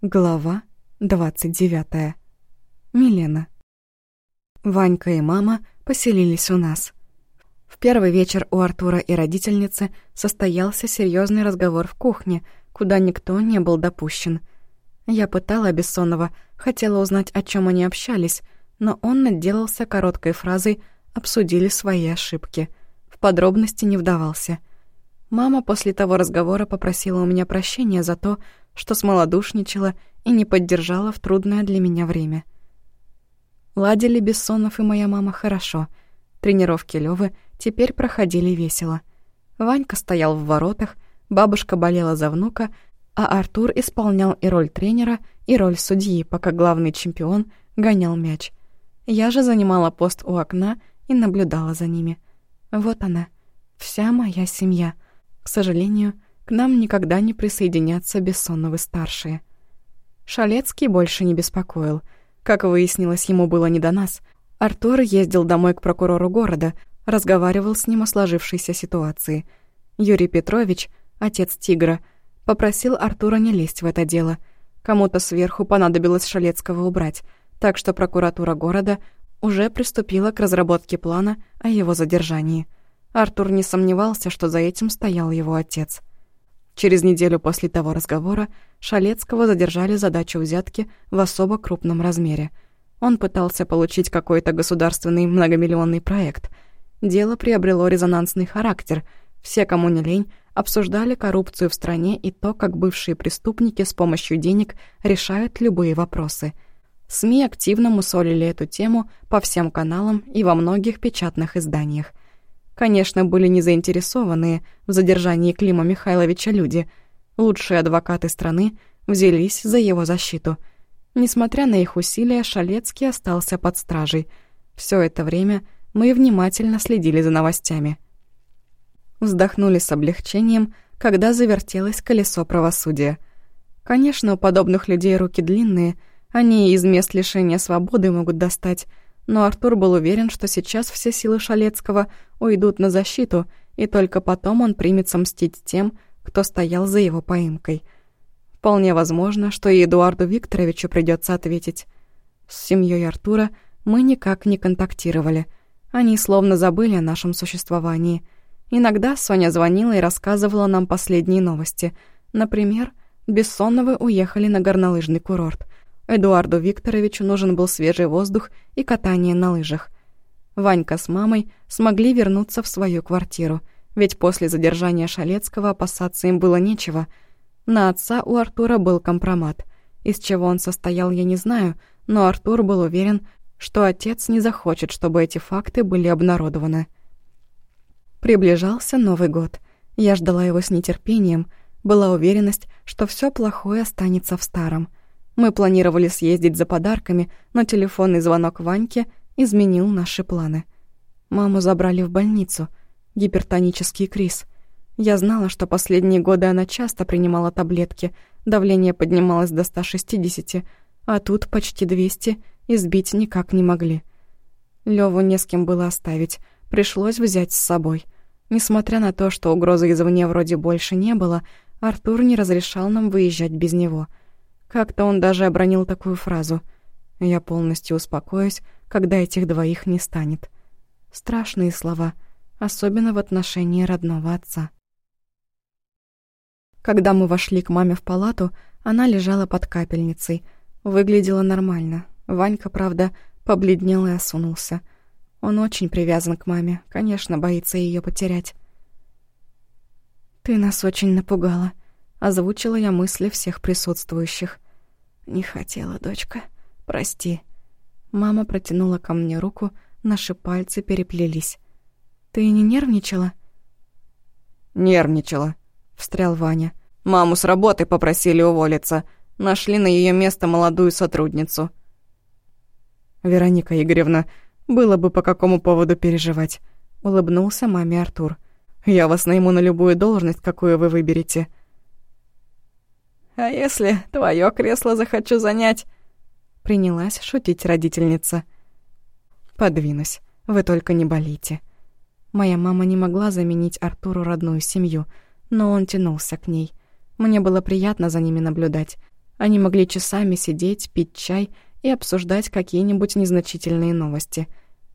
Глава 29. Милена. Ванька и мама поселились у нас. В первый вечер у Артура и родительницы состоялся серьезный разговор в кухне, куда никто не был допущен. Я пытала Бессонова, хотела узнать, о чем они общались, но он отделался короткой фразой «обсудили свои ошибки». В подробности не вдавался. Мама после того разговора попросила у меня прощения за то, что смолодушничала и не поддержала в трудное для меня время. Ладили Бессонов и моя мама хорошо. Тренировки Лёвы теперь проходили весело. Ванька стоял в воротах, бабушка болела за внука, а Артур исполнял и роль тренера, и роль судьи, пока главный чемпион гонял мяч. Я же занимала пост у окна и наблюдала за ними. Вот она, вся моя семья. К сожалению, к нам никогда не присоединятся Бессоновы-старшие. Шалецкий больше не беспокоил. Как выяснилось, ему было не до нас. Артур ездил домой к прокурору города, разговаривал с ним о сложившейся ситуации. Юрий Петрович, отец Тигра, попросил Артура не лезть в это дело. Кому-то сверху понадобилось Шалецкого убрать, так что прокуратура города уже приступила к разработке плана о его задержании. Артур не сомневался, что за этим стоял его отец. Через неделю после того разговора Шалецкого задержали задачу взятки в особо крупном размере. Он пытался получить какой-то государственный многомиллионный проект. Дело приобрело резонансный характер. Все, кому не лень, обсуждали коррупцию в стране и то, как бывшие преступники с помощью денег решают любые вопросы. СМИ активно мусолили эту тему по всем каналам и во многих печатных изданиях – Конечно, были не заинтересованные в задержании Клима Михайловича люди. Лучшие адвокаты страны взялись за его защиту. Несмотря на их усилия, Шалецкий остался под стражей. Все это время мы внимательно следили за новостями. Вздохнули с облегчением, когда завертелось колесо правосудия. Конечно, у подобных людей руки длинные, они из мест лишения свободы могут достать, но Артур был уверен, что сейчас все силы Шалецкого уйдут на защиту, и только потом он примется мстить тем, кто стоял за его поимкой. Вполне возможно, что и Эдуарду Викторовичу придется ответить. С семьей Артура мы никак не контактировали. Они словно забыли о нашем существовании. Иногда Соня звонила и рассказывала нам последние новости. Например, Бессоновы уехали на горнолыжный курорт — Эдуарду Викторовичу нужен был свежий воздух и катание на лыжах. Ванька с мамой смогли вернуться в свою квартиру, ведь после задержания Шалецкого опасаться им было нечего. На отца у Артура был компромат. Из чего он состоял, я не знаю, но Артур был уверен, что отец не захочет, чтобы эти факты были обнародованы. Приближался Новый год. Я ждала его с нетерпением. Была уверенность, что все плохое останется в старом — мы планировали съездить за подарками, но телефонный звонок Ваньке изменил наши планы. Маму забрали в больницу. Гипертонический криз. Я знала, что последние годы она часто принимала таблетки, давление поднималось до 160, а тут почти 200, и сбить никак не могли. Леву не с кем было оставить, пришлось взять с собой. Несмотря на то, что угрозы извне вроде больше не было, Артур не разрешал нам выезжать без него — как-то он даже обронил такую фразу. «Я полностью успокоюсь, когда этих двоих не станет». Страшные слова, особенно в отношении родного отца. Когда мы вошли к маме в палату, она лежала под капельницей. Выглядела нормально. Ванька, правда, побледнел и осунулся. Он очень привязан к маме, конечно, боится ее потерять. «Ты нас очень напугала», Озвучила я мысли всех присутствующих. «Не хотела, дочка. Прости». Мама протянула ко мне руку, наши пальцы переплелись. «Ты не нервничала?» «Нервничала», — встрял Ваня. «Маму с работы попросили уволиться. Нашли на ее место молодую сотрудницу». «Вероника Игоревна, было бы по какому поводу переживать», — улыбнулся маме Артур. «Я вас найму на любую должность, какую вы выберете». А если твое кресло захочу занять?» Принялась шутить родительница. «Подвинусь, вы только не болите». Моя мама не могла заменить Артуру родную семью, но он тянулся к ней. Мне было приятно за ними наблюдать. Они могли часами сидеть, пить чай и обсуждать какие-нибудь незначительные новости.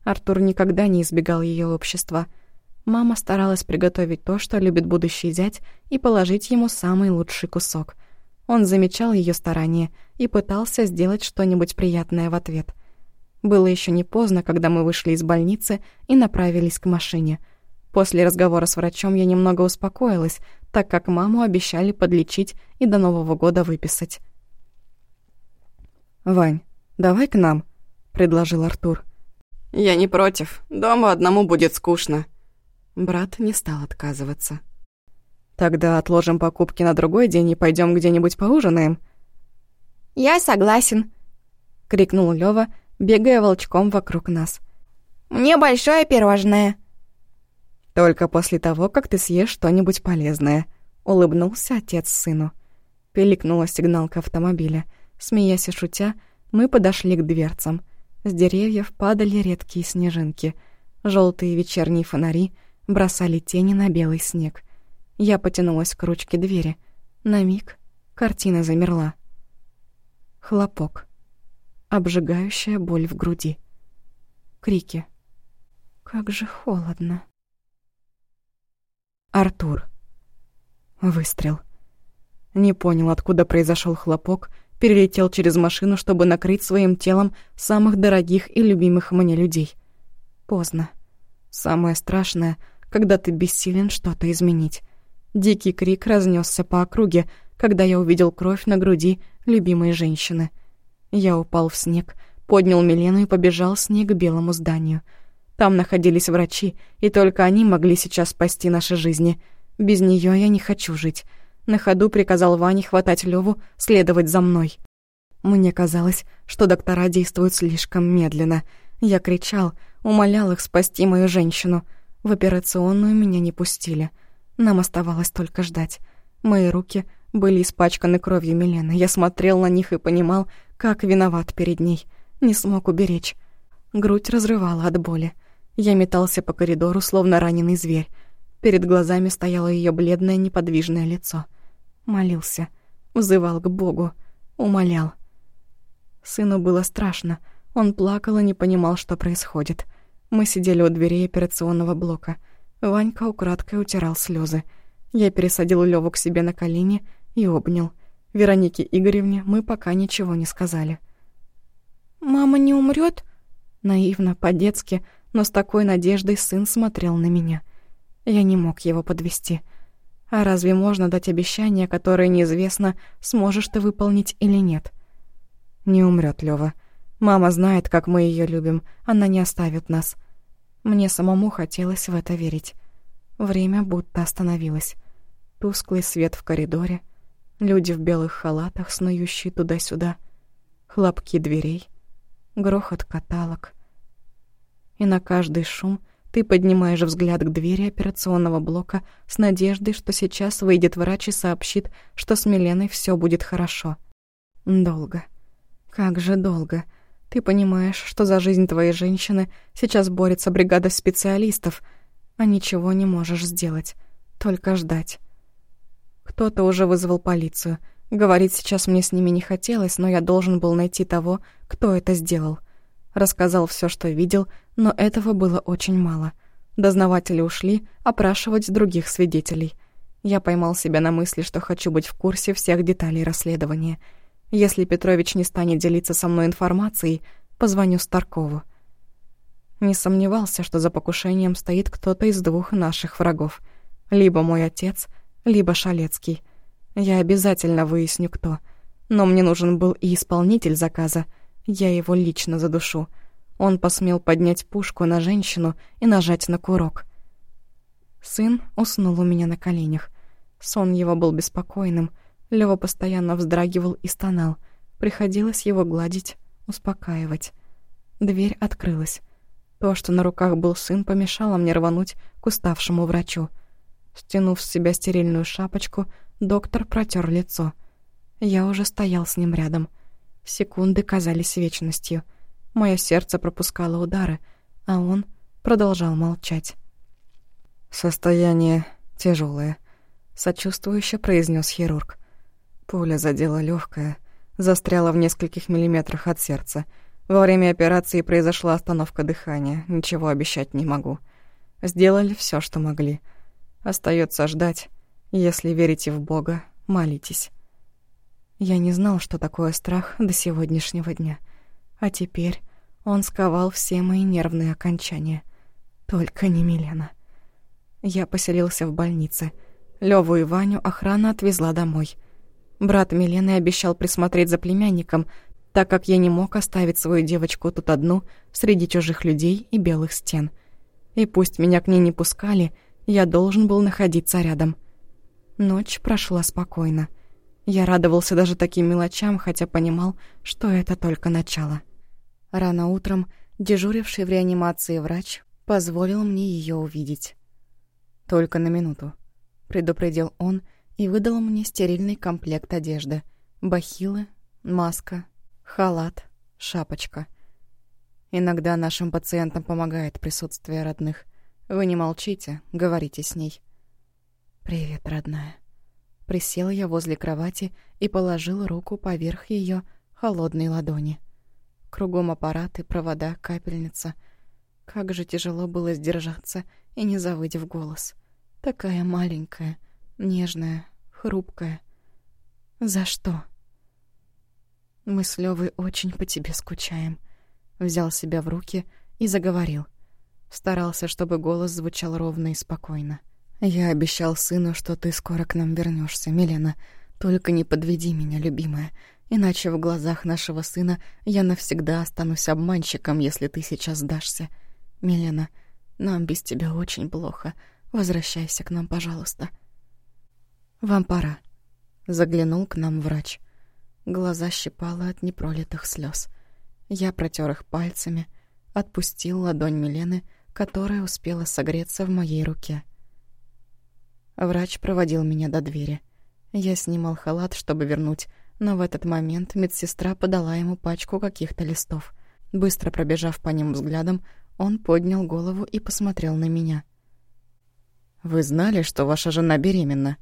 Артур никогда не избегал ее общества. Мама старалась приготовить то, что любит будущий зять, и положить ему самый лучший кусок. Он замечал ее старания и пытался сделать что-нибудь приятное в ответ. Было еще не поздно, когда мы вышли из больницы и направились к машине. После разговора с врачом я немного успокоилась, так как маму обещали подлечить и до Нового года выписать. «Вань, давай к нам», — предложил Артур. «Я не против. Дома одному будет скучно». Брат не стал отказываться. «Тогда отложим покупки на другой день и пойдем где-нибудь поужинаем». «Я согласен», — крикнул Лёва, бегая волчком вокруг нас. «Мне большое пирожное». «Только после того, как ты съешь что-нибудь полезное», — улыбнулся отец сыну. Пиликнула сигналка автомобиля — Смеясь и шутя, мы подошли к дверцам. С деревьев падали редкие снежинки. Желтые вечерние фонари бросали тени на белый снег. Я потянулась к ручке двери. На миг картина замерла. Хлопок. Обжигающая боль в груди. Крики. «Как же холодно!» Артур. Выстрел. Не понял, откуда произошел хлопок, перелетел через машину, чтобы накрыть своим телом самых дорогих и любимых мне людей. Поздно. Самое страшное, когда ты бессилен что-то изменить. Дикий крик разнесся по округе, когда я увидел кровь на груди любимой женщины. Я упал в снег, поднял Милену и побежал с ней к белому зданию. Там находились врачи, и только они могли сейчас спасти наши жизни. Без нее я не хочу жить. На ходу приказал Ване хватать Леву, следовать за мной. Мне казалось, что доктора действуют слишком медленно. Я кричал, умолял их спасти мою женщину. В операционную меня не пустили. Нам оставалось только ждать. Мои руки были испачканы кровью Милены. Я смотрел на них и понимал, как виноват перед ней. Не смог уберечь. Грудь разрывала от боли. Я метался по коридору, словно раненый зверь. Перед глазами стояло ее бледное неподвижное лицо. Молился, взывал к Богу, умолял. Сыну было страшно. Он плакал и не понимал, что происходит. Мы сидели у дверей операционного блока. Ванька украдкой утирал слезы. Я пересадил Леву к себе на колени и обнял. Веронике Игоревне мы пока ничего не сказали. «Мама не умрет? Наивно, по-детски, но с такой надеждой сын смотрел на меня. Я не мог его подвести. А разве можно дать обещание, которое неизвестно, сможешь ты выполнить или нет? Не умрет Лёва. Мама знает, как мы ее любим. Она не оставит нас. Мне самому хотелось в это верить. Время будто остановилось. Тусклый свет в коридоре, люди в белых халатах, снующие туда-сюда, хлопки дверей, грохот каталог. И на каждый шум — ты поднимаешь взгляд к двери операционного блока с надеждой, что сейчас выйдет врач и сообщит, что с Миленой все будет хорошо. Долго. Как же долго. Ты понимаешь, что за жизнь твоей женщины сейчас борется бригада специалистов, а ничего не можешь сделать. Только ждать. Кто-то уже вызвал полицию. Говорить сейчас мне с ними не хотелось, но я должен был найти того, кто это сделал. Рассказал все, что видел, но этого было очень мало. Дознаватели ушли опрашивать других свидетелей. Я поймал себя на мысли, что хочу быть в курсе всех деталей расследования. Если Петрович не станет делиться со мной информацией, позвоню Старкову. Не сомневался, что за покушением стоит кто-то из двух наших врагов. Либо мой отец, либо Шалецкий. Я обязательно выясню, кто. Но мне нужен был и исполнитель заказа — я его лично задушу. Он посмел поднять пушку на женщину и нажать на курок. Сын уснул у меня на коленях. Сон его был беспокойным. Лёва постоянно вздрагивал и стонал. Приходилось его гладить, успокаивать. Дверь открылась. То, что на руках был сын, помешало мне рвануть к уставшему врачу. Стянув с себя стерильную шапочку, доктор протер лицо. Я уже стоял с ним рядом — Секунды казались вечностью. Мое сердце пропускало удары, а он продолжал молчать. «Состояние тяжелое, сочувствующе произнес хирург. Пуля задела легкое, застряла в нескольких миллиметрах от сердца. Во время операции произошла остановка дыхания, ничего обещать не могу. Сделали все, что могли. Остается ждать. Если верите в Бога, молитесь. Я не знал, что такое страх до сегодняшнего дня. А теперь он сковал все мои нервные окончания. Только не Милена. Я поселился в больнице. Лёву и Ваню охрана отвезла домой. Брат Милены обещал присмотреть за племянником, так как я не мог оставить свою девочку тут одну среди чужих людей и белых стен. И пусть меня к ней не пускали, я должен был находиться рядом. Ночь прошла спокойно. Я радовался даже таким мелочам, хотя понимал, что это только начало. Рано утром дежуривший в реанимации врач позволил мне ее увидеть. «Только на минуту», — предупредил он и выдал мне стерильный комплект одежды. Бахилы, маска, халат, шапочка. Иногда нашим пациентам помогает присутствие родных. Вы не молчите, говорите с ней. «Привет, родная». Присела я возле кровати и положила руку поверх ее холодной ладони. Кругом аппараты, провода, капельница. Как же тяжело было сдержаться и не завыть в голос. Такая маленькая, нежная, хрупкая. За что? Мы с Лёвой очень по тебе скучаем. Взял себя в руки и заговорил. Старался, чтобы голос звучал ровно и спокойно. Я обещал сыну, что ты скоро к нам вернешься, Милена. Только не подведи меня, любимая. Иначе в глазах нашего сына я навсегда останусь обманщиком, если ты сейчас сдашься. Милена, нам без тебя очень плохо. Возвращайся к нам, пожалуйста. Вам пора. Заглянул к нам врач. Глаза щипало от непролитых слез. Я протер их пальцами, отпустил ладонь Милены, которая успела согреться в моей руке. Врач проводил меня до двери. Я снимал халат, чтобы вернуть но в этот момент медсестра подала ему пачку каких-то листов. Быстро пробежав по ним взглядом, он поднял голову и посмотрел на меня. «Вы знали, что ваша жена беременна?»